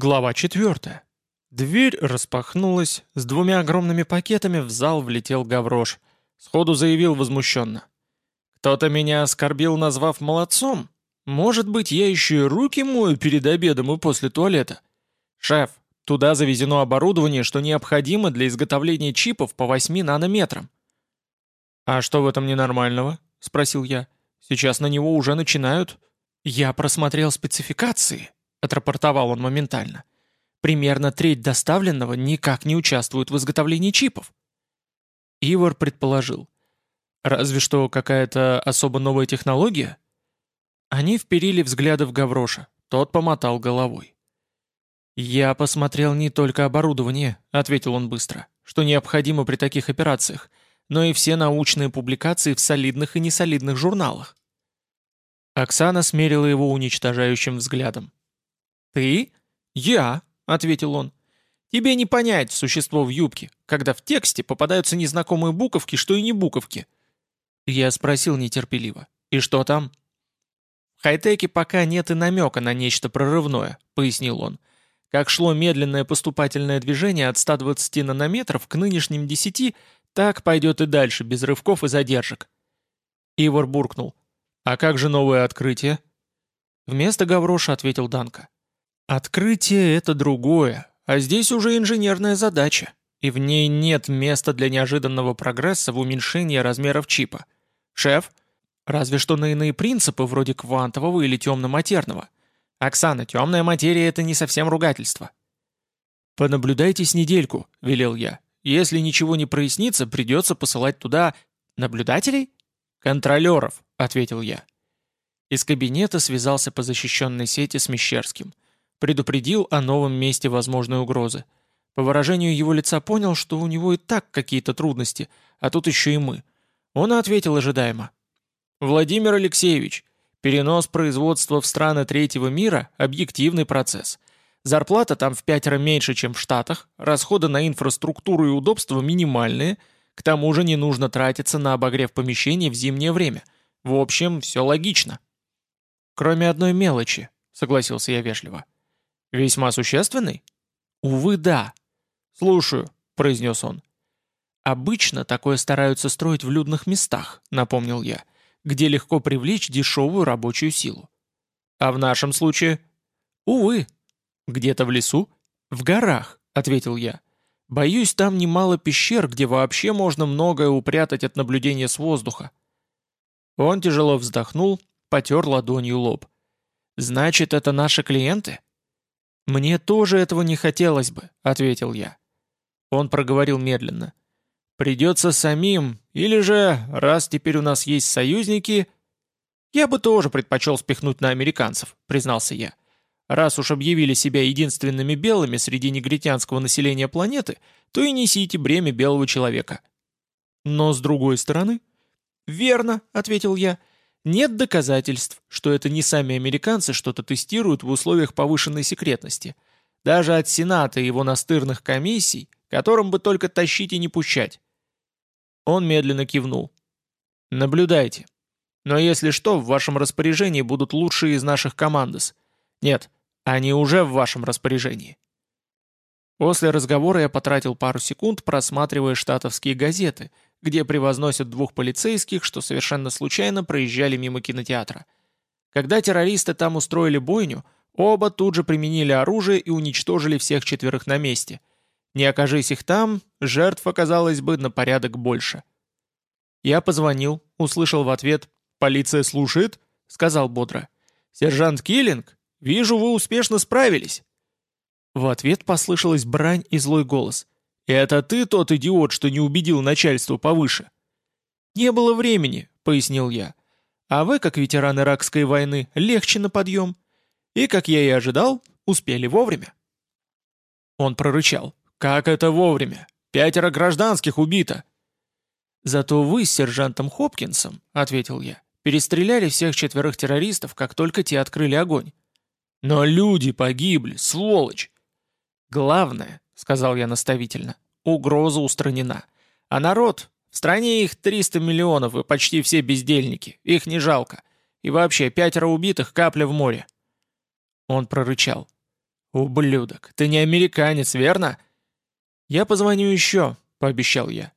Глава 4. Дверь распахнулась, с двумя огромными пакетами в зал влетел Гаврош. Сходу заявил возмущенно. «Кто-то меня оскорбил, назвав молодцом? Может быть, я еще и руки мою перед обедом и после туалета? Шеф, туда завезено оборудование, что необходимо для изготовления чипов по 8 нанометрам». «А что в этом ненормального?» — спросил я. «Сейчас на него уже начинают...» «Я просмотрел спецификации», — отрапортовал он моментально. «Примерно треть доставленного никак не участвует в изготовлении чипов». Ивар предположил. «Разве что какая-то особо новая технология?» Они вперили взгляды в Гавроша. Тот помотал головой. «Я посмотрел не только оборудование», — ответил он быстро, «что необходимо при таких операциях, но и все научные публикации в солидных и несолидных журналах». Оксана смерила его уничтожающим взглядом. «Ты?» «Я», — ответил он. «Тебе не понять существо в юбке, когда в тексте попадаются незнакомые буковки, что и не буковки». Я спросил нетерпеливо. «И что там?» «В хай-теке пока нет и намека на нечто прорывное», — пояснил он. «Как шло медленное поступательное движение от 120 нанометров к нынешним 10, так пойдет и дальше, без рывков и задержек». Ивар буркнул. «А как же новое открытие?» Вместо Гавроша ответил Данка. Открытие — это другое, а здесь уже инженерная задача, и в ней нет места для неожиданного прогресса в уменьшении размеров чипа. Шеф? Разве что на иные принципы, вроде квантового или темно-матерного. Оксана, темная материя — это не совсем ругательство. «Понаблюдайте с недельку», — велел я. «Если ничего не прояснится, придется посылать туда наблюдателей?» «Контролеров», — ответил я. Из кабинета связался по защищенной сети с Мещерским — предупредил о новом месте возможной угрозы. По выражению его лица понял, что у него и так какие-то трудности, а тут еще и мы. Он ответил ожидаемо. «Владимир Алексеевич, перенос производства в страны третьего мира – объективный процесс. Зарплата там в пятеро меньше, чем в Штатах, расходы на инфраструктуру и удобства минимальные, к тому же не нужно тратиться на обогрев помещений в зимнее время. В общем, все логично». «Кроме одной мелочи», — согласился я вежливо. «Весьма существенный?» «Увы, да». «Слушаю», — произнес он. «Обычно такое стараются строить в людных местах», — напомнил я, «где легко привлечь дешевую рабочую силу». «А в нашем случае?» «Увы». «Где-то в лесу?» «В горах», — ответил я. «Боюсь, там немало пещер, где вообще можно многое упрятать от наблюдения с воздуха». Он тяжело вздохнул, потер ладонью лоб. «Значит, это наши клиенты?» «Мне тоже этого не хотелось бы», — ответил я. Он проговорил медленно. «Придется самим, или же, раз теперь у нас есть союзники...» «Я бы тоже предпочел спихнуть на американцев», — признался я. «Раз уж объявили себя единственными белыми среди негритянского населения планеты, то и несите бремя белого человека». «Но с другой стороны...» «Верно», — ответил я. Нет доказательств, что это не сами американцы что-то тестируют в условиях повышенной секретности. Даже от Сената и его настырных комиссий, которым бы только тащить и не пущать. Он медленно кивнул. «Наблюдайте. Но если что, в вашем распоряжении будут лучшие из наших командос. Нет, они уже в вашем распоряжении». После разговора я потратил пару секунд, просматривая штатовские газеты – где превозносят двух полицейских, что совершенно случайно проезжали мимо кинотеатра. Когда террористы там устроили бойню, оба тут же применили оружие и уничтожили всех четверых на месте. Не окажись их там, жертв оказалось бы на порядок больше. Я позвонил, услышал в ответ «Полиция слушает», сказал бодро. «Сержант Киллинг, вижу, вы успешно справились». В ответ послышалась брань и злой голос – «Это ты тот идиот, что не убедил начальство повыше?» «Не было времени», — пояснил я. «А вы, как ветеран Иракской войны, легче на подъем. И, как я и ожидал, успели вовремя». Он прорычал. «Как это вовремя? Пятеро гражданских убито!» «Зато вы с сержантом Хопкинсом», — ответил я, «перестреляли всех четверых террористов, как только те открыли огонь». «Но люди погибли, сволочь!» «Главное, — сказал я наставительно, — угроза устранена. А народ? В стране их 300 миллионов, и почти все бездельники. Их не жалко. И вообще, пятеро убитых — капля в море. Он прорычал. «Ублюдок, ты не американец, верно?» «Я позвоню еще», — пообещал я.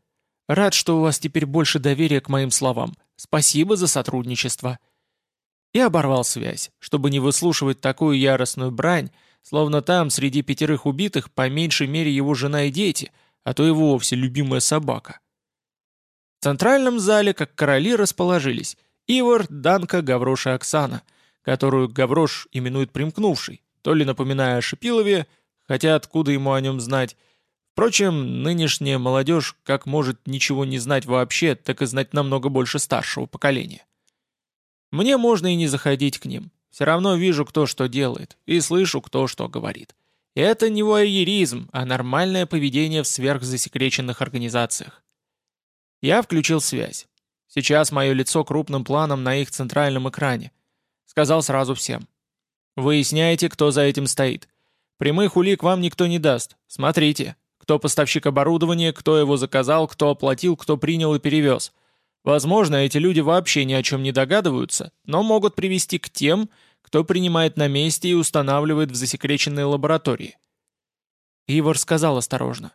«Рад, что у вас теперь больше доверия к моим словам. Спасибо за сотрудничество». И оборвал связь, чтобы не выслушивать такую яростную брань, словно там, среди пятерых убитых, по меньшей мере его жена и дети, а то и вовсе любимая собака. В центральном зале, как короли, расположились Ивар, Данка, Гаврош и Оксана, которую Гаврош именует примкнувшей, то ли напоминая о Шипилове, хотя откуда ему о нем знать. Впрочем, нынешняя молодежь как может ничего не знать вообще, так и знать намного больше старшего поколения. Мне можно и не заходить к ним. Все равно вижу, кто что делает, и слышу, кто что говорит. Это не воеризм, а нормальное поведение в сверхзасекреченных организациях. Я включил связь. Сейчас мое лицо крупным планом на их центральном экране. Сказал сразу всем. Выясняйте, кто за этим стоит. Прямых улик вам никто не даст. Смотрите, кто поставщик оборудования, кто его заказал, кто оплатил, кто принял и перевез. Возможно, эти люди вообще ни о чем не догадываются, но могут привести к тем, кто принимает на месте и устанавливает в засекреченной лаборатории. Ивар сказал осторожно.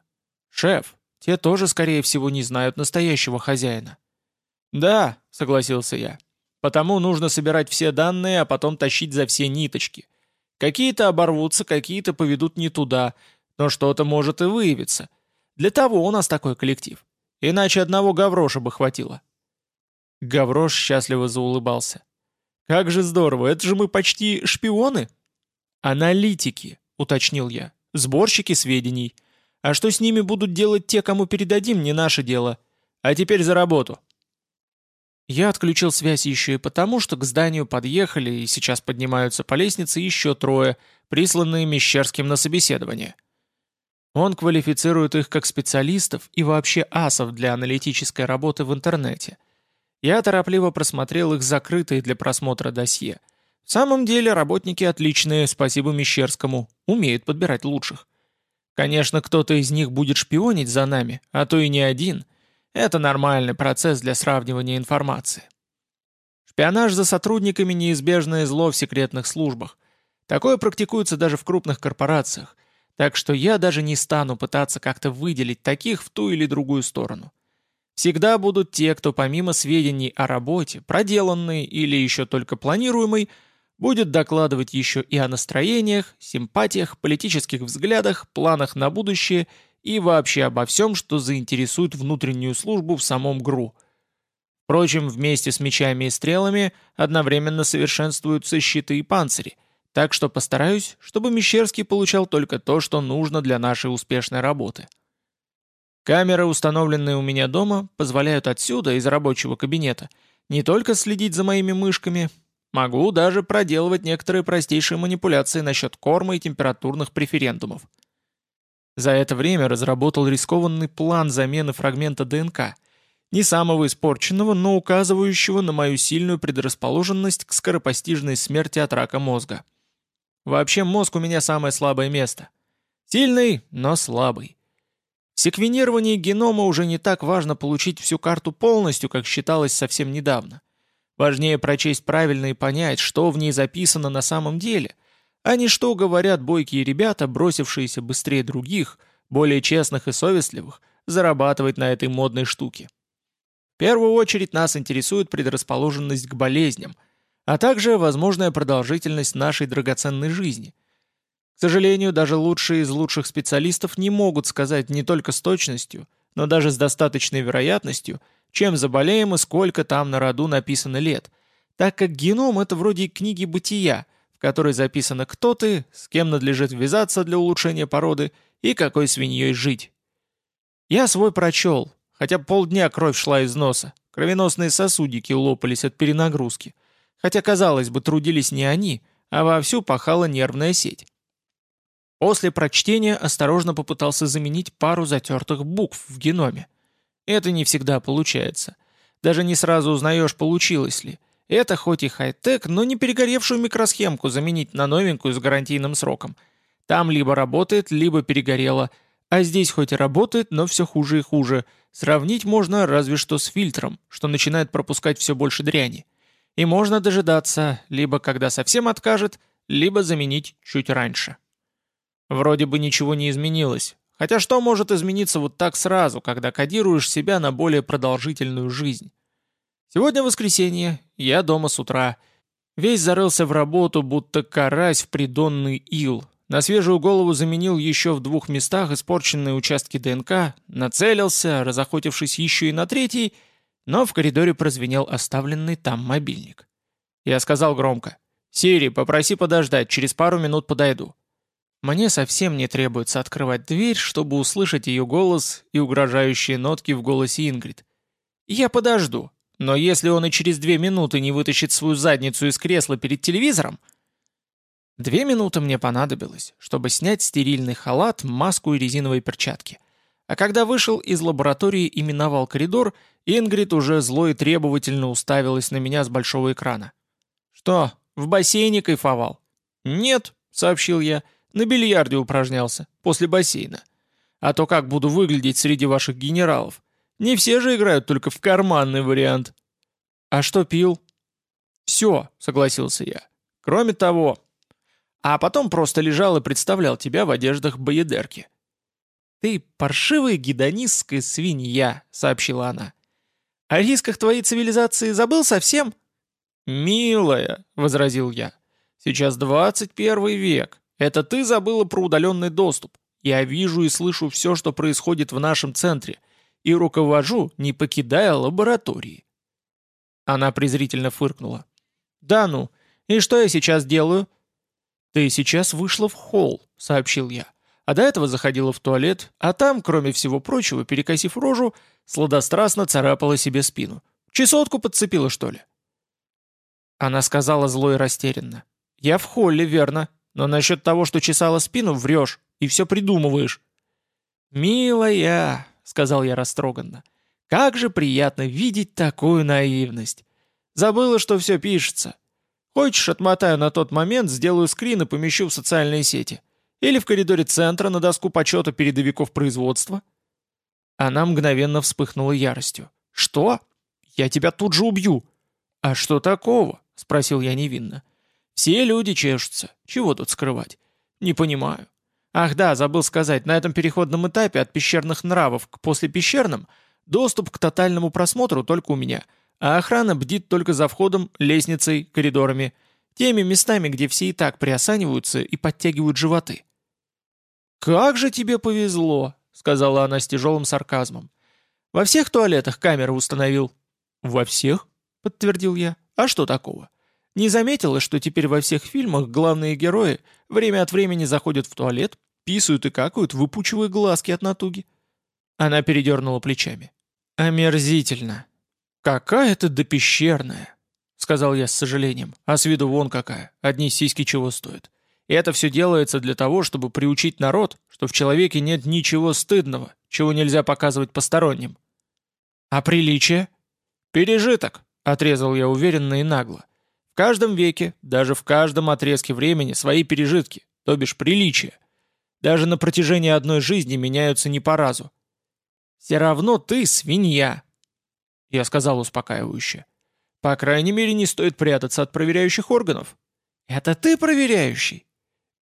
«Шеф, те тоже, скорее всего, не знают настоящего хозяина». «Да», — согласился я. «Потому нужно собирать все данные, а потом тащить за все ниточки. Какие-то оборвутся, какие-то поведут не туда, но что-то может и выявиться. Для того у нас такой коллектив. Иначе одного Гавроша бы хватило». Гаврош счастливо заулыбался. «Как же здорово, это же мы почти шпионы!» «Аналитики», — уточнил я, — «сборщики сведений. А что с ними будут делать те, кому передадим, не наше дело. А теперь за работу». Я отключил связь еще и потому, что к зданию подъехали и сейчас поднимаются по лестнице еще трое, присланные Мещерским на собеседование. Он квалифицирует их как специалистов и вообще асов для аналитической работы в интернете. Я торопливо просмотрел их закрытые для просмотра досье. В самом деле работники отличные, спасибо Мещерскому, умеют подбирать лучших. Конечно, кто-то из них будет шпионить за нами, а то и не один. Это нормальный процесс для сравнивания информации. Шпионаж за сотрудниками – неизбежное зло в секретных службах. Такое практикуется даже в крупных корпорациях. Так что я даже не стану пытаться как-то выделить таких в ту или другую сторону. Всегда будут те, кто помимо сведений о работе, проделанной или еще только планируемой, будет докладывать еще и о настроениях, симпатиях, политических взглядах, планах на будущее и вообще обо всем, что заинтересует внутреннюю службу в самом ГРУ. Впрочем, вместе с мечами и стрелами одновременно совершенствуются щиты и панцири, так что постараюсь, чтобы Мещерский получал только то, что нужно для нашей успешной работы. Камеры, установленные у меня дома, позволяют отсюда, из рабочего кабинета, не только следить за моими мышками, могу даже проделывать некоторые простейшие манипуляции насчет корма и температурных преферендумов. За это время разработал рискованный план замены фрагмента ДНК, не самого испорченного, но указывающего на мою сильную предрасположенность к скоропостижной смерти от рака мозга. Вообще мозг у меня самое слабое место. Сильный, но слабый. Секвенировании генома уже не так важно получить всю карту полностью, как считалось совсем недавно. Важнее прочесть правильно и понять, что в ней записано на самом деле, а не что говорят бойкие ребята, бросившиеся быстрее других, более честных и совестливых, зарабатывать на этой модной штуке. В первую очередь нас интересует предрасположенность к болезням, а также возможная продолжительность нашей драгоценной жизни – к сожалению, даже лучшие из лучших специалистов не могут сказать не только с точностью, но даже с достаточной вероятностью, чем заболеем и сколько там на роду написано лет, так как геном — это вроде книги бытия, в которой записано кто ты, с кем надлежит ввязаться для улучшения породы и какой свиньей жить. Я свой прочел, хотя полдня кровь шла из носа, кровеносные сосудики лопались от перенагрузки, хотя, казалось бы, трудились не они, а вовсю пахала нервная сеть. После прочтения осторожно попытался заменить пару затертых букв в геноме. Это не всегда получается. Даже не сразу узнаешь, получилось ли. Это хоть и хай-тек, но не перегоревшую микросхемку заменить на новенькую с гарантийным сроком. Там либо работает, либо перегорело. А здесь хоть и работает, но все хуже и хуже. Сравнить можно разве что с фильтром, что начинает пропускать все больше дряни. И можно дожидаться, либо когда совсем откажет, либо заменить чуть раньше. Вроде бы ничего не изменилось. Хотя что может измениться вот так сразу, когда кодируешь себя на более продолжительную жизнь? Сегодня воскресенье, я дома с утра. Весь зарылся в работу, будто карась в придонный ил. На свежую голову заменил еще в двух местах испорченные участки ДНК, нацелился, разохотившись еще и на третий, но в коридоре прозвенел оставленный там мобильник. Я сказал громко, «Сири, попроси подождать, через пару минут подойду». Мне совсем не требуется открывать дверь, чтобы услышать ее голос и угрожающие нотки в голосе Ингрид. «Я подожду, но если он и через две минуты не вытащит свою задницу из кресла перед телевизором...» Две минуты мне понадобилось, чтобы снять стерильный халат, маску и резиновые перчатки. А когда вышел из лаборатории и миновал коридор, Ингрид уже зло и требовательно уставилась на меня с большого экрана. «Что, в бассейне кайфовал?» «Нет», — сообщил я, — «на бильярде упражнялся, после бассейна. А то как буду выглядеть среди ваших генералов? Не все же играют только в карманный вариант». «А что пил?» «Все», — согласился я. «Кроме того...» а потом просто лежал и представлял тебя в одеждах боедерки. «Ты паршивая гедонистская свинья», — сообщила она. «О рисках твоей цивилизации забыл совсем?» «Милая», — возразил я, — «сейчас 21 век. Это ты забыла про удаленный доступ. Я вижу и слышу все, что происходит в нашем центре, и руковожу, не покидая лаборатории». Она презрительно фыркнула. «Да ну, и что я сейчас делаю? «Ты сейчас вышла в холл», — сообщил я. А до этого заходила в туалет, а там, кроме всего прочего, перекосив рожу, сладострастно царапала себе спину. «Чесотку подцепила, что ли?» Она сказала зло и растерянно. «Я в холле, верно, но насчет того, что чесала спину, врешь и все придумываешь». «Милая», — сказал я растроганно, — «как же приятно видеть такую наивность. Забыла, что все пишется. Хочешь, отмотаю на тот момент, сделаю скрин и помещу в социальные сети. Или в коридоре центра на доску почета передовиков производства?» Она мгновенно вспыхнула яростью. «Что? Я тебя тут же убью!» «А что такого?» — спросил я невинно. «Все люди чешутся. Чего тут скрывать?» «Не понимаю. Ах да, забыл сказать, на этом переходном этапе от пещерных нравов к послепещерным доступ к тотальному просмотру только у меня — а охрана бдит только за входом, лестницей, коридорами, теми местами, где все и так приосаниваются и подтягивают животы. «Как же тебе повезло!» — сказала она с тяжелым сарказмом. «Во всех туалетах камеры установил». «Во всех?» — подтвердил я. «А что такого? Не заметила, что теперь во всех фильмах главные герои время от времени заходят в туалет, писают и какают, выпучивая глазки от натуги?» Она передернула плечами. «Омерзительно. «Какая ты допещерная!» — сказал я с сожалением. «А с виду вон какая, одни сиськи чего стоят. И это все делается для того, чтобы приучить народ, что в человеке нет ничего стыдного, чего нельзя показывать посторонним». «А приличие?» «Пережиток», — отрезал я уверенно и нагло. «В каждом веке, даже в каждом отрезке времени свои пережитки, то бишь приличия. Даже на протяжении одной жизни меняются не по разу. Все равно ты свинья, я сказал успокаивающе. По крайней мере, не стоит прятаться от проверяющих органов. Это ты проверяющий?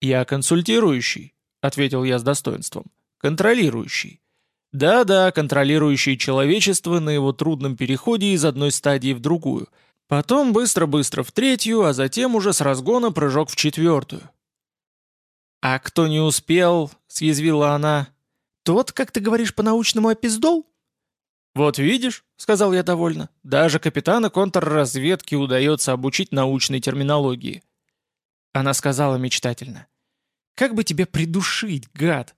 Я консультирующий, ответил я с достоинством. Контролирующий. Да-да, контролирующий человечество на его трудном переходе из одной стадии в другую. Потом быстро-быстро в третью, а затем уже с разгона прыжок в четвертую. «А кто не успел?» — съязвила она. «Тот, как ты говоришь по-научному, опиздол?» «Вот видишь», — сказал я довольно, — «даже капитана контрразведки удается обучить научной терминологии». Она сказала мечтательно. «Как бы тебя придушить, гад?»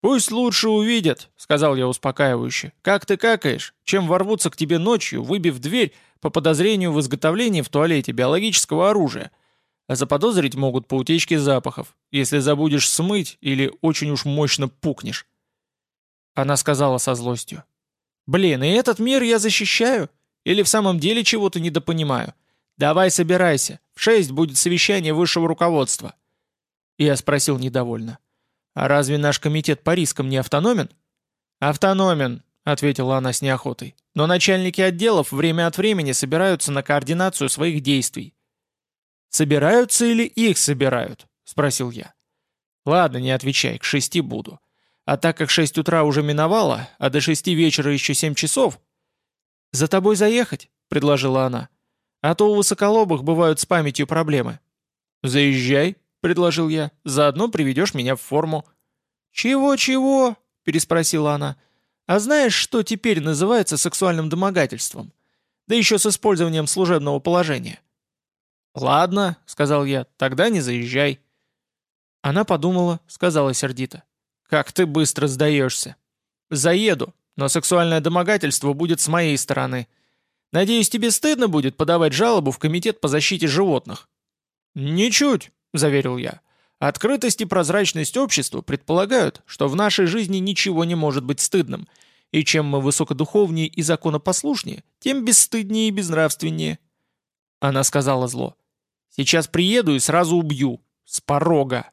«Пусть лучше увидят», — сказал я успокаивающе, — «как ты какаешь, чем ворвутся к тебе ночью, выбив дверь по подозрению в изготовлении в туалете биологического оружия. А заподозрить могут по утечке запахов, если забудешь смыть или очень уж мощно пукнешь». Она сказала со злостью. Блин, и этот мир я защищаю? Или в самом деле чего-то недопонимаю? Давай собирайся, в шесть будет совещание высшего руководства. Я спросил недовольно. А разве наш комитет по рискам не автономен? Автономен, ответила она с неохотой. Но начальники отделов время от времени собираются на координацию своих действий. «Собираются или их собирают?» — спросил я. Ладно, не отвечай, к шести буду. А так как шесть утра уже миновало, а до шести вечера еще семь часов... «За тобой заехать?» — предложила она. «А то у высоколобых бывают с памятью проблемы». «Заезжай», — предложил я, — «заодно приведешь меня в форму». «Чего-чего?» — переспросила она. «А знаешь, что теперь называется сексуальным домогательством? Да еще с использованием служебного положения». «Ладно», — сказал я, — «тогда не заезжай». Она подумала, сказала сердито. «Как ты быстро сдаешься!» «Заеду, но сексуальное домогательство будет с моей стороны. Надеюсь, тебе стыдно будет подавать жалобу в Комитет по защите животных?» «Ничуть», — заверил я. «Открытость и прозрачность общества предполагают, что в нашей жизни ничего не может быть стыдным, и чем мы высокодуховнее и законопослушнее, тем бесстыднее и безнравственнее». Она сказала зло. «Сейчас приеду и сразу убью. С порога».